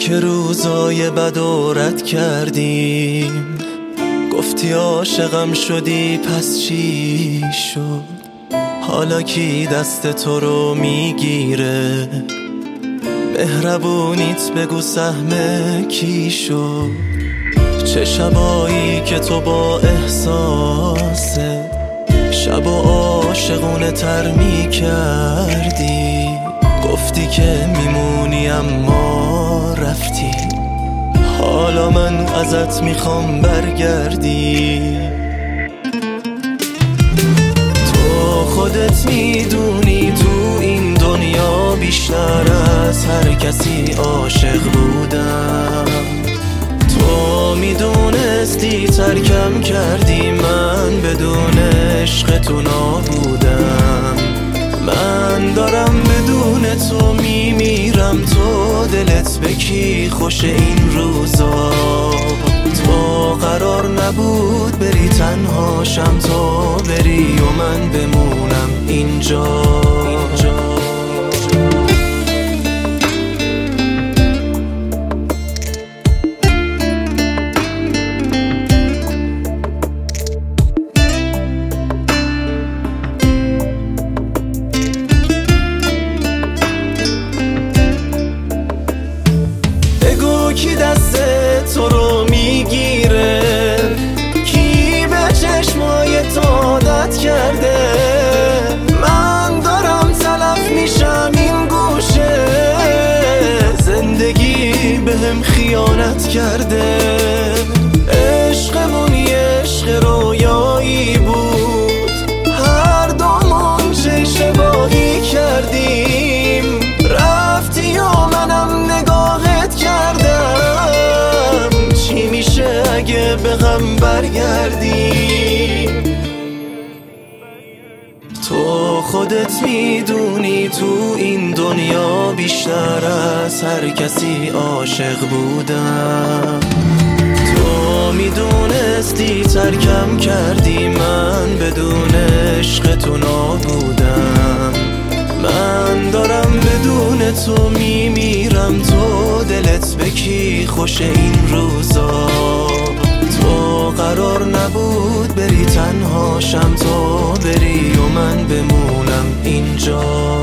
که روزای بدورت کردیم. گفتی عاشقم شدی پس چی شد؟ حالا کی دست تو رو می‌گیره؟ مهربونیت بگو سهم کی شد؟ چه شبایی که تو با احساسه؟ شب و عاشقونه تر می حالا من ازت می‌خوام برگردی. تو خودت می‌دونی تو این دنیا بیشتر از هر کسی عاشق بودم. تو می‌دونستی ترکم کردی من بدون عشق تو نابودم. دارم بدون تو میمیرم. تو دلت به کی خوش این روزا؟ تو قرار نبود بری تنهاشم تو بری و من بمونم اینجا, کی دست تو رو می‌گیره؟ کی به چشمای تو عادت کرده؟ من دارم تلف میشم این گوشه. زندگی بهم خیانت کرده. به غم برگردی. تو خودت می‌دونی تو این دنیا بیشتر از هر کسی عاشق بودم. تو می‌دونستی ترکم کردی من بدون عشق تو نابودم. من دارم بدون تو میمیرم تو دلت به کی خوش این روزا؟ قرار نبود بری تنهاشم تو بری و من بمونم اینجا.